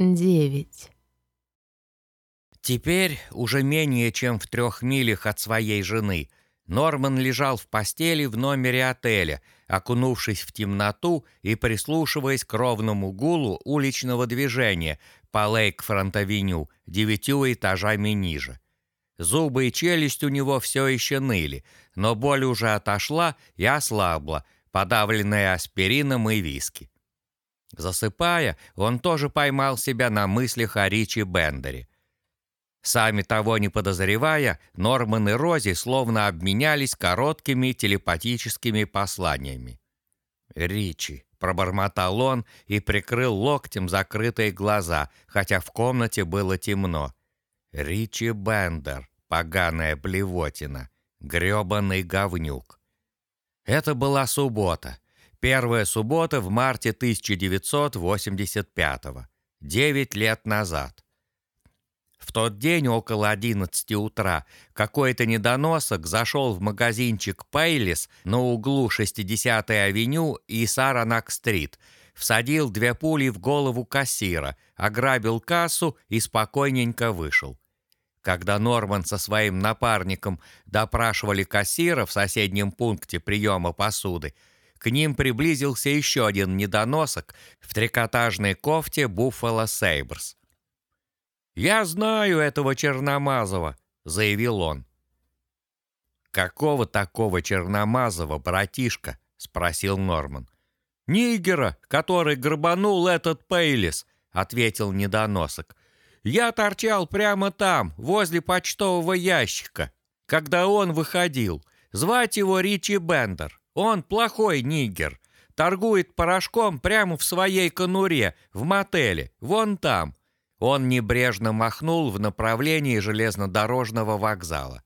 девять. Теперь, уже менее чем в трех милях от своей жены, Норман лежал в постели в номере отеля, окунувшись в темноту и прислушиваясь к ровному гулу уличного движения по Лейк-Фронт-Авеню девятью этажами ниже. Зубы и челюсть у него все еще ныли, но боль уже отошла и ослабла, подавленная аспирином и виски. Засыпая, он тоже поймал себя на мыслях о Ричи Бендере. Сами того не подозревая, Норман и Рози словно обменялись короткими телепатическими посланиями. «Ричи», — пробормотал он и прикрыл локтем закрытые глаза, хотя в комнате было темно. «Ричи Бендер, поганая блевотина, грёбаный говнюк». Это была суббота. Первая суббота в марте 1985-го. Девять лет назад. В тот день около 11 утра какой-то недоносок зашел в магазинчик «Пейлис» на углу 60-й авеню и Саранак-стрит, всадил две пули в голову кассира, ограбил кассу и спокойненько вышел. Когда Норман со своим напарником допрашивали кассира в соседнем пункте приема посуды, к ним приблизился еще один недоносок в трикотажной кофте «Буффало Сейбрс». «Я знаю этого Черномазова», — заявил он. «Какого такого Черномазова, братишка?» — спросил Норман. «Нигера, который грабанул этот Пейлис», — ответил недоносок. «Я торчал прямо там, возле почтового ящика, когда он выходил. Звать его Ричи Бендер. Он плохой нигер. Торгует порошком прямо в своей конуре, в мотеле, вон там. Он небрежно махнул в направлении железнодорожного вокзала.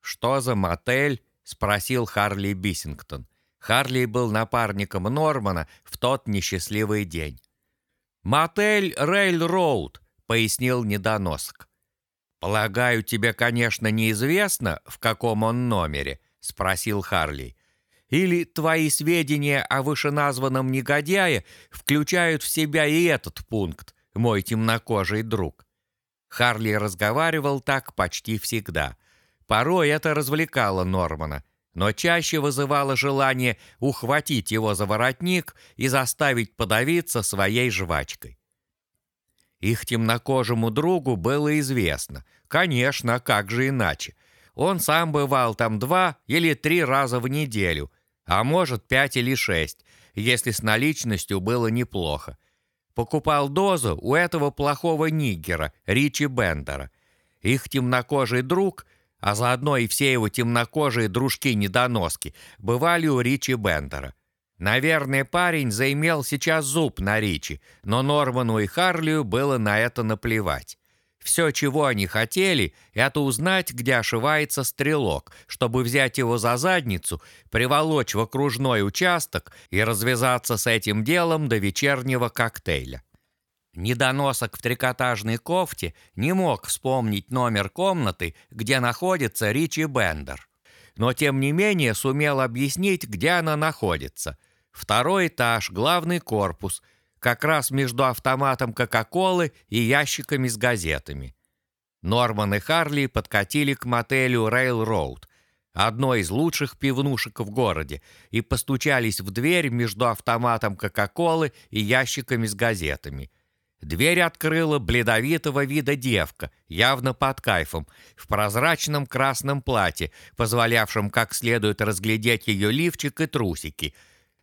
«Что за мотель?» — спросил Харли Биссингтон. Харли был напарником Нормана в тот несчастливый день. «Мотель Рейл-Роуд», — пояснил недоносок. «Полагаю, тебе, конечно, неизвестно, в каком он номере», — спросил Харли. «Или твои сведения о вышеназванном негодяе включают в себя и этот пункт, мой темнокожий друг?» Харли разговаривал так почти всегда. Порой это развлекало Нормана, но чаще вызывало желание ухватить его за воротник и заставить подавиться своей жвачкой. Их темнокожему другу было известно. Конечно, как же иначе. Он сам бывал там два или три раза в неделю, а может пять или шесть, если с наличностью было неплохо. Покупал дозу у этого плохого нигера, Ричи Бендера. Их темнокожий друг, а заодно и все его темнокожие дружки-недоноски, бывали у Ричи Бендера. Наверное, парень заимел сейчас зуб на Ричи, но Норману и Харлию было на это наплевать. Все, чего они хотели, это узнать, где ошивается стрелок, чтобы взять его за задницу, приволочь в окружной участок и развязаться с этим делом до вечернего коктейля. Недоносок в трикотажной кофте не мог вспомнить номер комнаты, где находится Ричи Бендер. Но тем не менее сумел объяснить, где она находится. Второй этаж, главный корпус – как раз между автоматом Кока-Колы и ящиками с газетами. Норман и Харли подкатили к мотелю Рейл-Роуд, одной из лучших пивнушек в городе, и постучались в дверь между автоматом Кока-Колы и ящиками с газетами. Дверь открыла блядовитого вида девка, явно под кайфом, в прозрачном красном платье, позволявшем как следует разглядеть ее лифчик и трусики,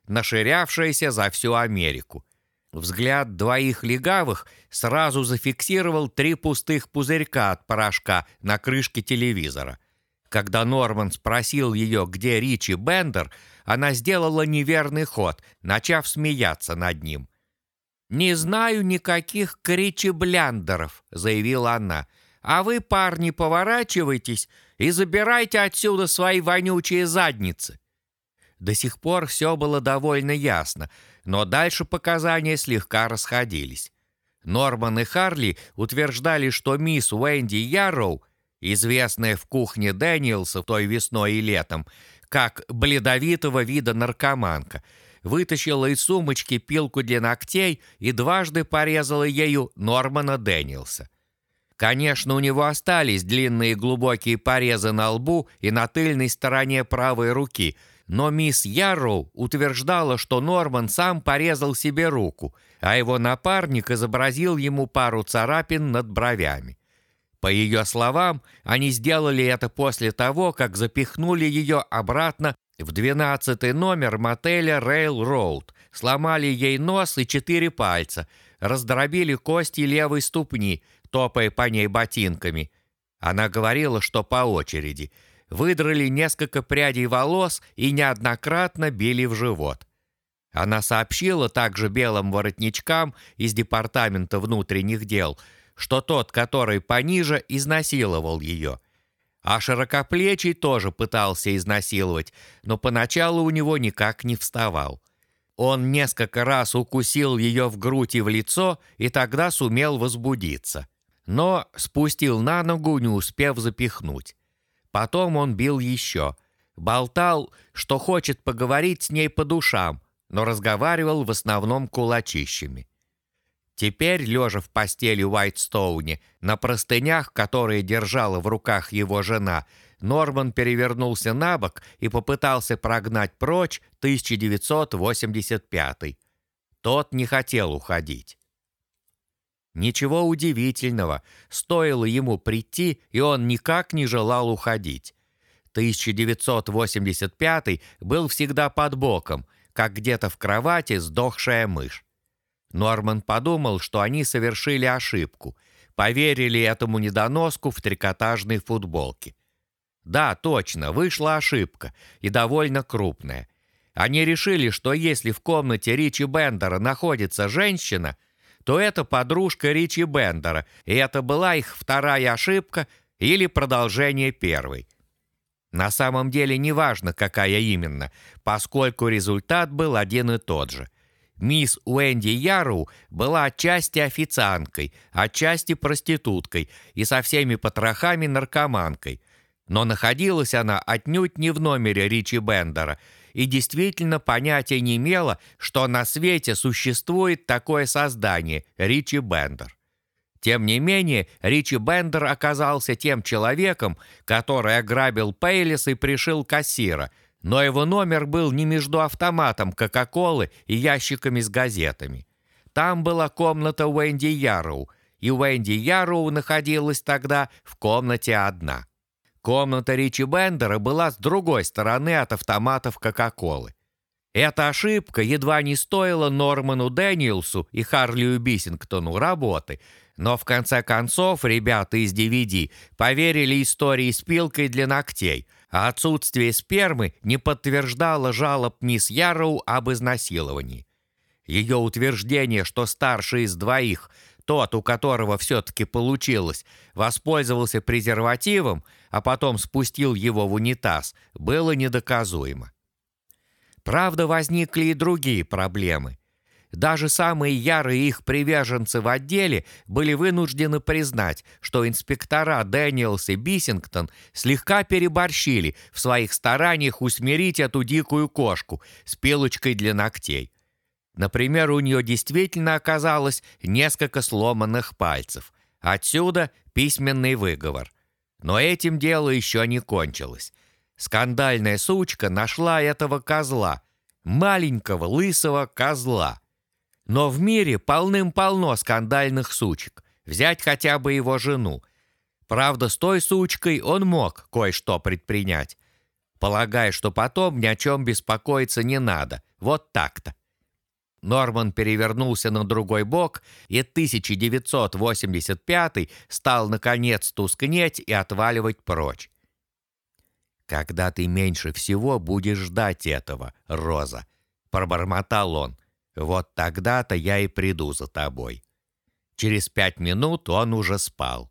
наширявшаяся за всю Америку. Взгляд двоих легавых сразу зафиксировал три пустых пузырька от порошка на крышке телевизора. Когда Норман спросил ее, где Ричи Бендер, она сделала неверный ход, начав смеяться над ним. «Не знаю никаких Ричи Блендеров», — заявила она. «А вы, парни, поворачивайтесь и забирайте отсюда свои вонючие задницы». До сих пор все было довольно ясно — но дальше показания слегка расходились. Норман и Харли утверждали, что мисс Уэнди Ярроу, известная в кухне Дэниелса той весной и летом, как бледовитого вида наркоманка, вытащила из сумочки пилку для ногтей и дважды порезала ею Нормана Дэниелса. Конечно, у него остались длинные глубокие порезы на лбу и на тыльной стороне правой руки, но мисс Ярроу утверждала, что Норман сам порезал себе руку, а его напарник изобразил ему пару царапин над бровями. По ее словам, они сделали это после того, как запихнули ее обратно в двенадцатый номер мотеля Railroad, сломали ей нос и четыре пальца, раздробили кости левой ступни, топая по ней ботинками. Она говорила, что по очереди. Выдрали несколько прядей волос и неоднократно били в живот. Она сообщила также белым воротничкам из Департамента внутренних дел, что тот, который пониже, изнасиловал ее. А широкоплечий тоже пытался изнасиловать, но поначалу у него никак не вставал. Он несколько раз укусил ее в грудь и в лицо, и тогда сумел возбудиться но спустил на ногу, не успев запихнуть. Потом он бил еще. Болтал, что хочет поговорить с ней по душам, но разговаривал в основном кулачищами. Теперь, лежа в постели Уайтстоуне, на простынях, которые держала в руках его жена, Норман перевернулся на бок и попытался прогнать прочь 1985. Тот не хотел уходить. Ничего удивительного, стоило ему прийти, и он никак не желал уходить. 1985 был всегда под боком, как где-то в кровати сдохшая мышь. Норман подумал, что они совершили ошибку, поверили этому недоноску в трикотажной футболке. Да, точно, вышла ошибка, и довольно крупная. Они решили, что если в комнате Ричи Бендера находится женщина – то это подружка Ричи Бендера, и это была их вторая ошибка или продолжение первой. На самом деле неважно, какая именно, поскольку результат был один и тот же. Мисс Уэнди Яру была отчасти официанткой, отчасти проституткой и со всеми потрохами наркоманкой. Но находилась она отнюдь не в номере Ричи Бендера – и действительно понятия не имела, что на свете существует такое создание – Ричи Бендер. Тем не менее, Ричи Бендер оказался тем человеком, который ограбил Пейлис и пришил кассира, но его номер был не между автоматом Кока-Колы и ящиками с газетами. Там была комната Уэнди Ярроу, и Уэнди Ярроу находилась тогда в комнате одна – Комната Ричи Бендера была с другой стороны от автоматов Кока-Колы. Эта ошибка едва не стоила Норману Дэниелсу и Харлию Биссингтону работы, но в конце концов ребята из DVD поверили истории с пилкой для ногтей, а отсутствие спермы не подтверждало жалоб мисс Ярроу об изнасиловании. Ее утверждение, что старший из двоих – тот, у которого все-таки получилось, воспользовался презервативом, а потом спустил его в унитаз, было недоказуемо. Правда, возникли и другие проблемы. Даже самые ярые их приверженцы в отделе были вынуждены признать, что инспектора Дэниелс и Биссингтон слегка переборщили в своих стараниях усмирить эту дикую кошку с пилочкой для ногтей. Например, у нее действительно оказалось несколько сломанных пальцев. Отсюда письменный выговор. Но этим дело еще не кончилось. Скандальная сучка нашла этого козла. Маленького лысого козла. Но в мире полным-полно скандальных сучек. Взять хотя бы его жену. Правда, с той сучкой он мог кое-что предпринять. Полагая, что потом ни о чем беспокоиться не надо. Вот так-то. Норман перевернулся на другой бок, и 1985 стал наконец тускнеть и отваливать прочь. «Когда ты меньше всего будешь ждать этого, Роза», — пробормотал он, — «вот тогда-то я и приду за тобой». Через пять минут он уже спал.